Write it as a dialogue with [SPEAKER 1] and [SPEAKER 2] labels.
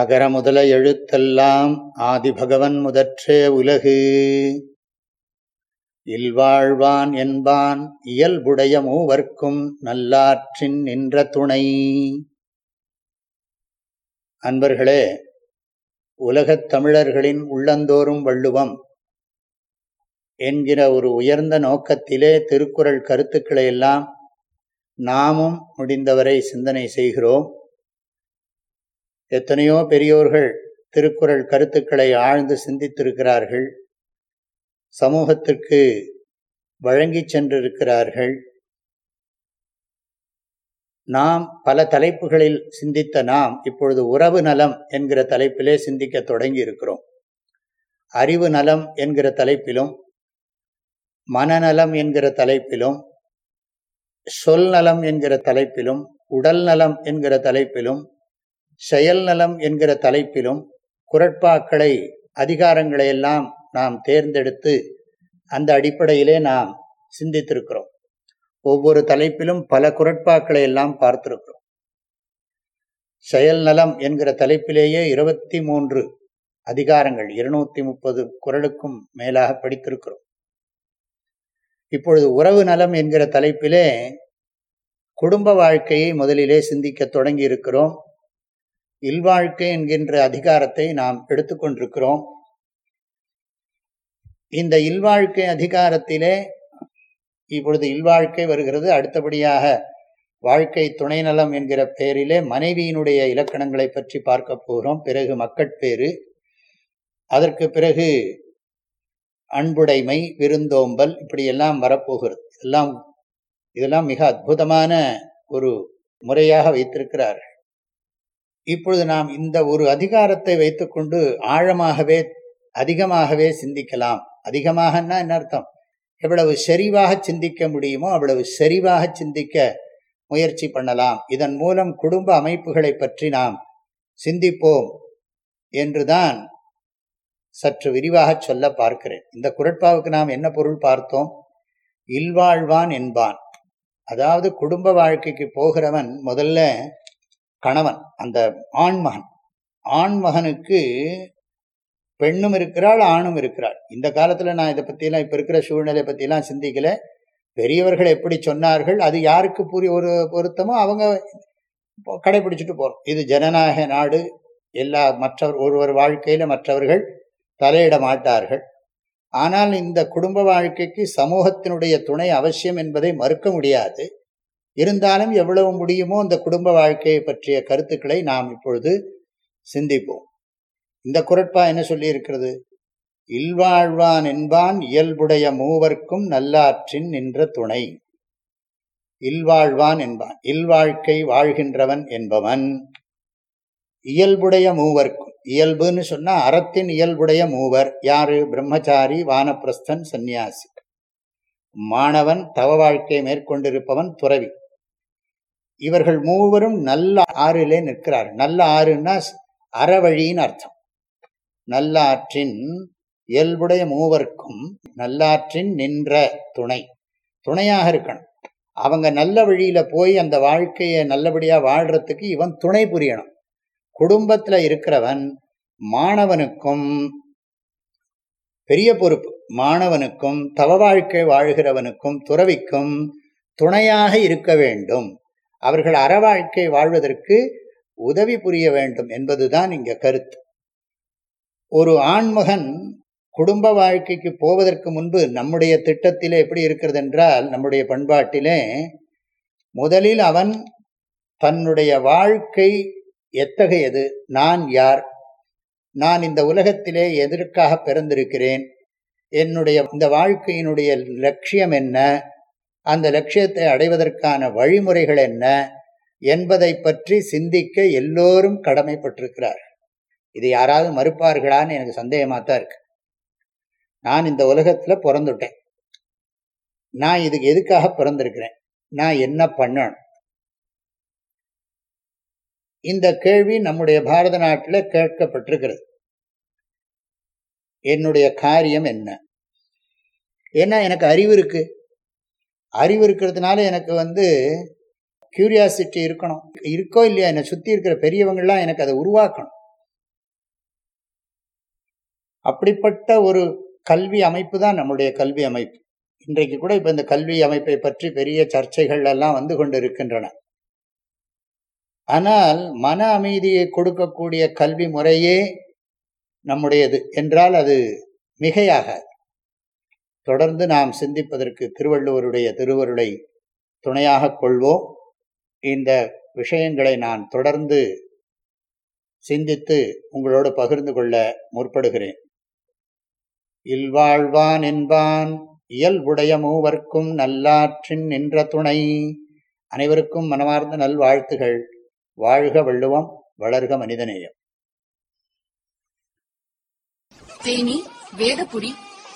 [SPEAKER 1] அகர முதல எழுத்தெல்லாம் ஆதிபகவன் முதற்றே உலகு இல்வாழ்வான் என்பான் இயல்புடைய மூவர்க்கும் நல்லாற்றின் நின்ற துணை அன்பர்களே உலகத் தமிழர்களின் உள்ளந்தோறும் வள்ளுவம் என்கிற ஒரு உயர்ந்த நோக்கத்திலே திருக்குறள் கருத்துக்களை எல்லாம் நாமும் முடிந்தவரை சிந்தனை செய்கிறோம் எத்தனையோ பெரியோர்கள் திருக்குறள் கருத்துக்களை ஆழ்ந்து சிந்தித்திருக்கிறார்கள் சமூகத்திற்கு வழங்கி சென்றிருக்கிறார்கள் நாம் பல தலைப்புகளில் சிந்தித்த நாம் இப்பொழுது உறவு நலம் என்கிற தலைப்பிலே சிந்திக்க தொடங்கி இருக்கிறோம் அறிவு நலம் என்கிற தலைப்பிலும் மனநலம் என்கிற தலைப்பிலும் சொல் நலம் என்கிற தலைப்பிலும் உடல் நலம் என்கிற தலைப்பிலும் செயல் நலம் என்கிற தலைப்பிலும் குரட்பாக்களை அதிகாரங்களையெல்லாம் நாம் தேர்ந்தெடுத்து அந்த அடிப்படையிலே நாம் சிந்தித்திருக்கிறோம் ஒவ்வொரு தலைப்பிலும் பல குரட்பாக்களை எல்லாம் பார்த்திருக்கிறோம் செயல் நலம் என்கிற தலைப்பிலேயே இருபத்தி மூன்று அதிகாரங்கள் இருநூத்தி முப்பது குரலுக்கும் மேலாக படித்திருக்கிறோம் இப்பொழுது உறவு நலம் என்கிற தலைப்பிலே குடும்ப வாழ்க்கையை முதலிலே சிந்திக்க தொடங்கி இருக்கிறோம் இல்வாழ்க்கை என்கின்ற அதிகாரத்தை நாம் எடுத்துக்கொண்டிருக்கிறோம் இந்த இல்வாழ்க்கை அதிகாரத்திலே இப்பொழுது இல்வாழ்க்கை வருகிறது அடுத்தபடியாக வாழ்க்கை துணை நலம் என்கிற பெயரிலே மனைவியினுடைய இலக்கணங்களை பற்றி பார்க்க போகிறோம் பிறகு மக்கட்பேறு அதற்கு பிறகு அன்புடைமை விருந்தோம்பல் இப்படியெல்லாம் வரப்போகிறது எல்லாம் இதெல்லாம் மிக அற்புதமான ஒரு முறையாக வைத்திருக்கிறார்கள் இப்பொழுது நாம் இந்த ஒரு அதிகாரத்தை வைத்துக்கொண்டு ஆழமாகவே அதிகமாகவே சிந்திக்கலாம் அதிகமாகன்னா என்ன அர்த்தம் எவ்வளவு செறிவாக சிந்திக்க முடியுமோ அவ்வளவு செறிவாக சிந்திக்க முயற்சி பண்ணலாம் இதன் மூலம் குடும்ப அமைப்புகளை பற்றி நாம் சிந்திப்போம் என்றுதான் சற்று விரிவாக சொல்ல பார்க்கிறேன் இந்த குரட்பாவுக்கு நாம் என்ன பொருள் பார்த்தோம் இல்வாழ்வான் என்பான் அதாவது குடும்ப வாழ்க்கைக்கு போகிறவன் முதல்ல கணவன் அந்த ஆண்மகன் ஆண்மகனுக்கு பெண்ணும் இருக்கிறாள் ஆணும் இருக்கிறாள் இந்த காலத்தில் நான் இதை பற்றிலாம் இப்போ இருக்கிற சூழ்நிலையை பற்றிலாம் சிந்திக்கல பெரியவர்கள் எப்படி சொன்னார்கள் அது யாருக்கு புரிய ஒரு பொருத்தமோ அவங்க கடைபிடிச்சிட்டு போகிறோம் இது ஜனநாயக நாடு எல்லா மற்றவர் ஒருவர் வாழ்க்கையில் மற்றவர்கள் தலையிட மாட்டார்கள் ஆனால் இந்த குடும்ப வாழ்க்கைக்கு சமூகத்தினுடைய துணை அவசியம் என்பதை மறுக்க முடியாது இருந்தாலும் எவ்வளவு முடியுமோ அந்த குடும்ப வாழ்க்கையை பற்றிய கருத்துக்களை நாம் இப்பொழுது சிந்திப்போம் இந்த குரட்பா என்ன சொல்லியிருக்கிறது இல்வாழ்வான் என்பான் இயல்புடைய மூவர்க்கும் நல்லாற்றின் நின்ற துணை இல்வாழ்வான் என்பான் இல்வாழ்க்கை வாழ்கின்றவன் என்பவன் இயல்புடைய மூவர்க்கும் இயல்புன்னு சொன்னால் அறத்தின் இயல்புடைய மூவர் யாரு பிரம்மச்சாரி வானப்பிரஸ்தன் சந்நியாசி மாணவன் தவ வாழ்க்கையை மேற்கொண்டிருப்பவன் துறவி இவர்கள் மூவரும் நல்ல ஆறிலே நிற்கிறார் நல்ல ஆறுன்னா அறவழின்னு அர்த்தம் நல்லாற்றின் இயல்புடைய மூவர்க்கும் நல்லாற்றின் நின்ற துணை துணையாக இருக்கணும் அவங்க நல்ல வழியில போய் அந்த வாழ்க்கையை நல்லபடியா வாழ்றதுக்கு இவன் துணை புரியணும் குடும்பத்துல இருக்கிறவன் மாணவனுக்கும் பெரிய பொறுப்பு மாணவனுக்கும் தவ வாழ்க்கை வாழ்கிறவனுக்கும் துறவிக்கும் துணையாக இருக்க வேண்டும் அவர்கள் அறவாழ்க்கை வாழ்வதற்கு உதவி புரிய வேண்டும் என்பதுதான் இங்க கருத்து ஒரு ஆண்மகன் குடும்ப வாழ்க்கைக்கு போவதற்கு முன்பு நம்முடைய திட்டத்திலே எப்படி இருக்கிறது என்றால் நம்முடைய பண்பாட்டிலே முதலில் அவன் தன்னுடைய வாழ்க்கை எத்தகையது நான் யார் நான் இந்த உலகத்திலே எதற்காக பிறந்திருக்கிறேன் என்னுடைய இந்த வாழ்க்கையினுடைய லட்சியம் என்ன அந்த லட்சியத்தை அடைவதற்கான வழிமுறைகள் என்ன என்பதை பற்றி சிந்திக்க எல்லோரும் கடமைப்பட்டிருக்கிறார்கள் இது யாராவது மறுப்பார்களான்னு எனக்கு சந்தேகமாக தான் இருக்கு நான் இந்த உலகத்தில் பிறந்துட்டேன் நான் இதுக்கு எதுக்காக பிறந்திருக்கிறேன் நான் என்ன பண்ணணும் இந்த கேள்வி நம்முடைய பாரத நாட்டில் கேட்கப்பட்டிருக்கிறது என்னுடைய காரியம் என்ன ஏன்னா எனக்கு அறிவு இருக்குது அறிவு இருக்கிறதுனால எனக்கு வந்து கியூரியாசிட்டி இருக்கணும் இருக்கோ இல்லையா என்னை சுற்றி இருக்கிற பெரியவங்கள்லாம் எனக்கு அதை உருவாக்கணும் அப்படிப்பட்ட ஒரு கல்வி அமைப்பு தான் நம்முடைய கல்வி அமைப்பு இன்றைக்கு கூட இப்போ இந்த கல்வி அமைப்பை பற்றி பெரிய சர்ச்சைகள் எல்லாம் வந்து கொண்டு இருக்கின்றன ஆனால் மன அமைதியை கொடுக்கக்கூடிய கல்வி முறையே நம்முடையது என்றால் அது மிகையாகாது தொடர்ந்து நாம் சிந்திப்பதற்கு திருவள்ளுவருடைய திருவருளை துணையாக கொள்வோம் இந்த விஷயங்களை நான் தொடர்ந்து சிந்தித்து உங்களோடு பகிர்ந்து கொள்ள முற்படுகிறேன் இல்வாழ்வான் என்பான் இயல்புடைய மூவர்க்கும் நல்லாற்றின் நின்ற துணை அனைவருக்கும் மனமார்ந்த நல்வாழ்த்துகள் வாழ்க வள்ளுவம் வளர்க மனிதநேயம் தேனி வேதபுரி